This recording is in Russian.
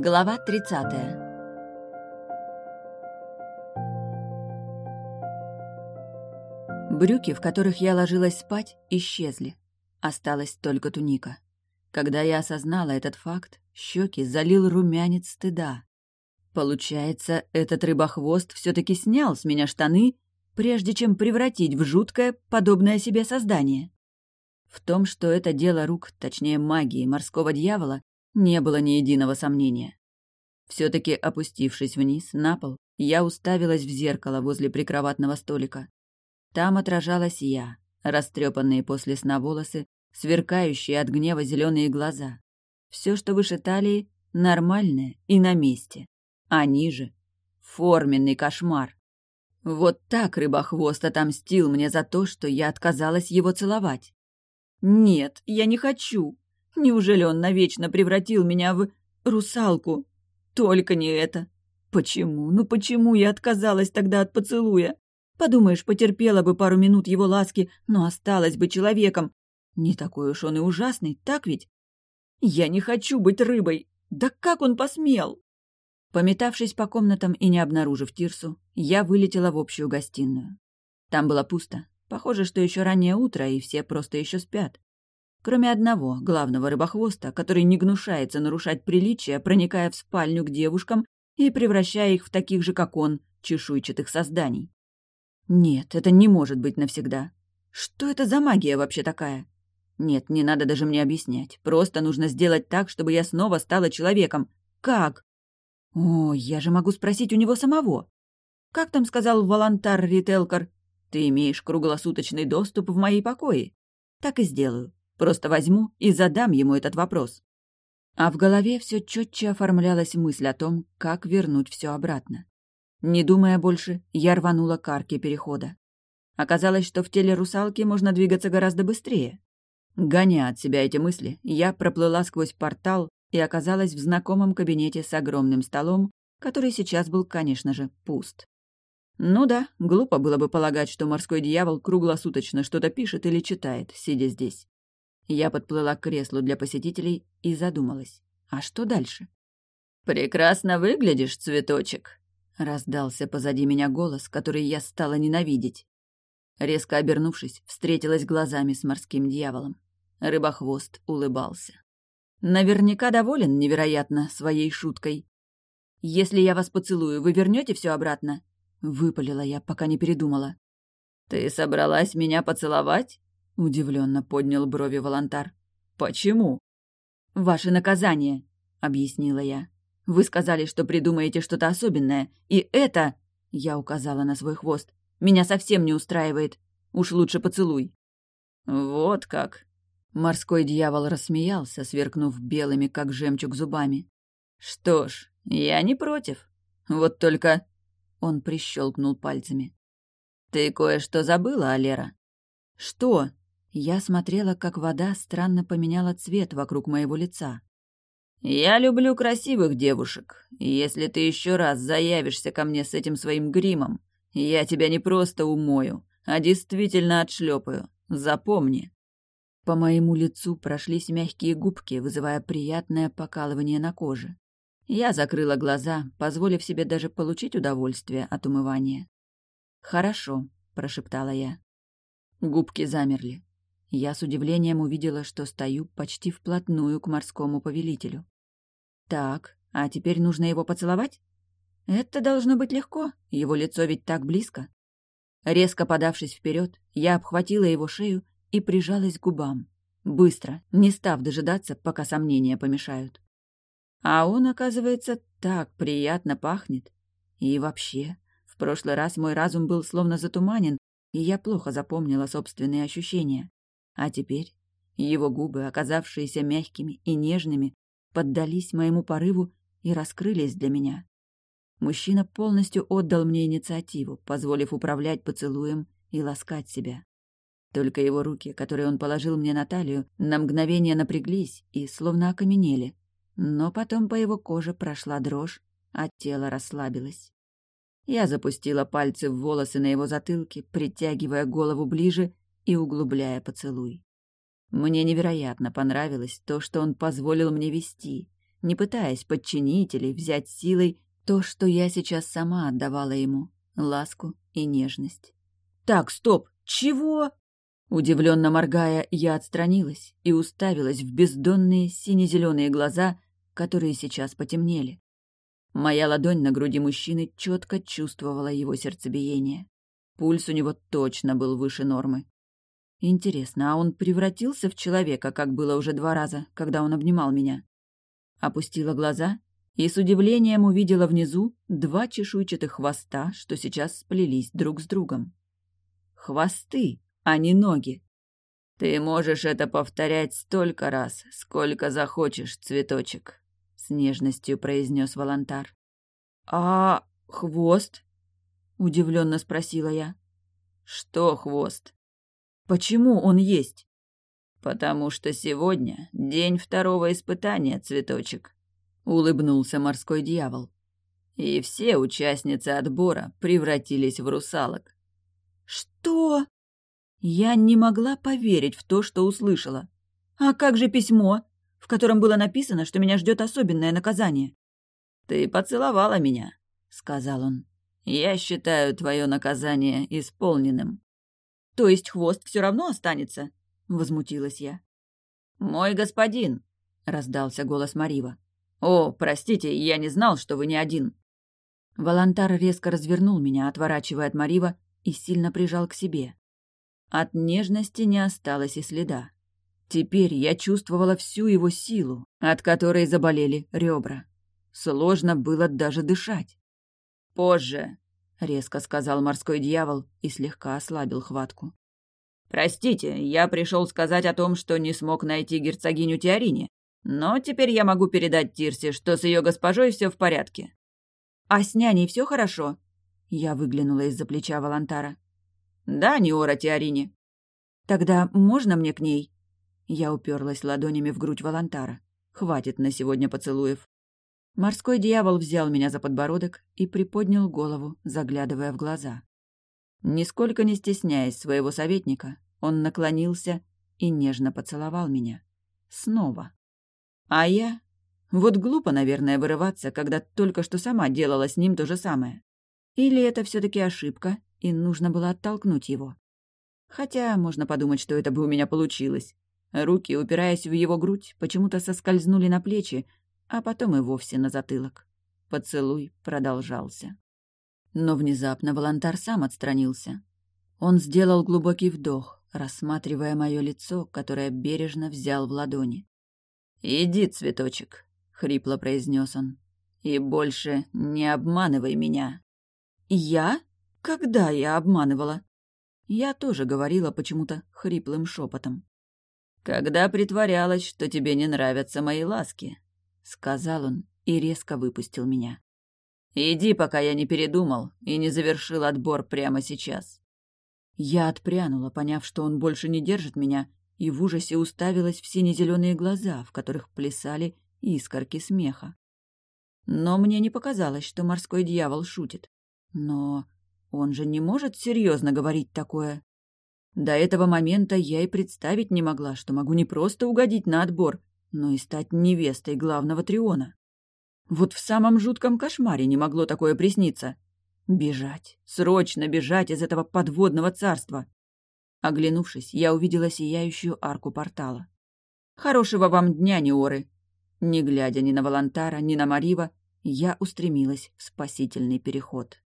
Глава 30 Брюки, в которых я ложилась спать, исчезли. Осталась только туника. Когда я осознала этот факт, щеки залил румянец стыда. Получается, этот рыбохвост все таки снял с меня штаны, прежде чем превратить в жуткое, подобное себе создание. В том, что это дело рук, точнее магии морского дьявола, не было ни единого сомнения. все таки опустившись вниз, на пол, я уставилась в зеркало возле прикроватного столика. Там отражалась я, растрепанные после сна волосы, сверкающие от гнева зеленые глаза. Все, что выше талии, нормальное и на месте. А ниже — форменный кошмар. Вот так рыбохвост отомстил мне за то, что я отказалась его целовать. Нет, я не хочу. Неужели он навечно превратил меня в русалку? Только не это. Почему? Ну почему я отказалась тогда от поцелуя? Подумаешь, потерпела бы пару минут его ласки, но осталась бы человеком. Не такой уж он и ужасный, так ведь? Я не хочу быть рыбой. Да как он посмел? Пометавшись по комнатам и не обнаружив Тирсу, я вылетела в общую гостиную. Там было пусто. Похоже, что еще раннее утро, и все просто еще спят. Кроме одного, главного рыбохвоста, который не гнушается нарушать приличия, проникая в спальню к девушкам и превращая их в таких же, как он, чешуйчатых созданий. Нет, это не может быть навсегда. Что это за магия вообще такая? Нет, не надо даже мне объяснять. Просто нужно сделать так, чтобы я снова стала человеком. Как? О, я же могу спросить у него самого. Как там сказал Волонтар Рителкар? Ты имеешь круглосуточный доступ в мои покои. Так и сделаю. Просто возьму и задам ему этот вопрос. А в голове все четче оформлялась мысль о том, как вернуть все обратно. Не думая больше, я рванула к арке перехода. Оказалось, что в теле русалки можно двигаться гораздо быстрее. Гоня от себя эти мысли, я проплыла сквозь портал и оказалась в знакомом кабинете с огромным столом, который сейчас был, конечно же, пуст. Ну да, глупо было бы полагать, что морской дьявол круглосуточно что-то пишет или читает, сидя здесь. Я подплыла к креслу для посетителей и задумалась. А что дальше? «Прекрасно выглядишь, цветочек!» — раздался позади меня голос, который я стала ненавидеть. Резко обернувшись, встретилась глазами с морским дьяволом. Рыбохвост улыбался. Наверняка доволен невероятно своей шуткой. «Если я вас поцелую, вы вернете все обратно?» — выпалила я, пока не передумала. «Ты собралась меня поцеловать?» Удивленно поднял брови волонтар. «Почему?» «Ваше наказание», — объяснила я. «Вы сказали, что придумаете что-то особенное, и это...» — я указала на свой хвост. «Меня совсем не устраивает. Уж лучше поцелуй». «Вот как!» Морской дьявол рассмеялся, сверкнув белыми, как жемчуг, зубами. «Что ж, я не против. Вот только...» Он прищелкнул пальцами. «Ты кое-что забыла, Алера?» «Что?» Я смотрела, как вода странно поменяла цвет вокруг моего лица. «Я люблю красивых девушек. Если ты еще раз заявишься ко мне с этим своим гримом, я тебя не просто умою, а действительно отшлепаю. Запомни». По моему лицу прошлись мягкие губки, вызывая приятное покалывание на коже. Я закрыла глаза, позволив себе даже получить удовольствие от умывания. «Хорошо», — прошептала я. Губки замерли. Я с удивлением увидела, что стою почти вплотную к морскому повелителю. Так, а теперь нужно его поцеловать? Это должно быть легко, его лицо ведь так близко. Резко подавшись вперед, я обхватила его шею и прижалась к губам. Быстро, не став дожидаться, пока сомнения помешают. А он, оказывается, так приятно пахнет. И вообще, в прошлый раз мой разум был словно затуманен, и я плохо запомнила собственные ощущения. А теперь его губы, оказавшиеся мягкими и нежными, поддались моему порыву и раскрылись для меня. Мужчина полностью отдал мне инициативу, позволив управлять поцелуем и ласкать себя. Только его руки, которые он положил мне на талию, на мгновение напряглись и словно окаменели. Но потом по его коже прошла дрожь, а тело расслабилось. Я запустила пальцы в волосы на его затылке, притягивая голову ближе и углубляя поцелуй. Мне невероятно понравилось то, что он позволил мне вести, не пытаясь подчинить или взять силой то, что я сейчас сама отдавала ему — ласку и нежность. «Так, стоп! Чего?» Удивленно моргая, я отстранилась и уставилась в бездонные сине-зеленые глаза, которые сейчас потемнели. Моя ладонь на груди мужчины четко чувствовала его сердцебиение. Пульс у него точно был выше нормы. Интересно, а он превратился в человека, как было уже два раза, когда он обнимал меня? Опустила глаза и с удивлением увидела внизу два чешуйчатых хвоста, что сейчас сплелись друг с другом. Хвосты, а не ноги. «Ты можешь это повторять столько раз, сколько захочешь, цветочек», — с нежностью произнес Волонтар. «А хвост?» — удивленно спросила я. «Что хвост?» «Почему он есть?» «Потому что сегодня день второго испытания, цветочек», — улыбнулся морской дьявол. «И все участницы отбора превратились в русалок». «Что?» Я не могла поверить в то, что услышала. А как же письмо, в котором было написано, что меня ждет особенное наказание? «Ты поцеловала меня», — сказал он. «Я считаю твое наказание исполненным». «То есть хвост все равно останется?» — возмутилась я. «Мой господин», — раздался голос Марива. «О, простите, я не знал, что вы не один». Волонтар резко развернул меня, отворачивая от Марива, и сильно прижал к себе. От нежности не осталось и следа. Теперь я чувствовала всю его силу, от которой заболели ребра. Сложно было даже дышать. «Позже», — резко сказал морской дьявол и слегка ослабил хватку. «Простите, я пришел сказать о том, что не смог найти герцогиню Теорини, но теперь я могу передать Тирсе, что с ее госпожой все в порядке». «А с няней все хорошо?» Я выглянула из-за плеча Волонтара. «Да, Неора Теорини». «Тогда можно мне к ней?» Я уперлась ладонями в грудь Волонтара. «Хватит на сегодня поцелуев». Морской дьявол взял меня за подбородок и приподнял голову, заглядывая в глаза. Нисколько не стесняясь своего советника, он наклонился и нежно поцеловал меня. Снова. А я... Вот глупо, наверное, вырываться, когда только что сама делала с ним то же самое. Или это все таки ошибка, и нужно было оттолкнуть его. Хотя можно подумать, что это бы у меня получилось. Руки, упираясь в его грудь, почему-то соскользнули на плечи, а потом и вовсе на затылок. Поцелуй продолжался. Но внезапно Волонтар сам отстранился. Он сделал глубокий вдох, рассматривая мое лицо, которое бережно взял в ладони. «Иди, цветочек», — хрипло произнес он, — «и больше не обманывай меня». «Я?» Когда я обманывала? Я тоже говорила почему-то хриплым шепотом. «Когда притворялась, что тебе не нравятся мои ласки», — сказал он и резко выпустил меня. «Иди, пока я не передумал и не завершил отбор прямо сейчас». Я отпрянула, поняв, что он больше не держит меня, и в ужасе уставилась в сине-зеленые глаза, в которых плясали искорки смеха. Но мне не показалось, что морской дьявол шутит. Но он же не может серьезно говорить такое. До этого момента я и представить не могла, что могу не просто угодить на отбор, но и стать невестой главного Триона. Вот в самом жутком кошмаре не могло такое присниться. Бежать, срочно бежать из этого подводного царства. Оглянувшись, я увидела сияющую арку портала. «Хорошего вам дня, Неоры!» Не глядя ни на Волонтара, ни на Марива, я устремилась в спасительный переход.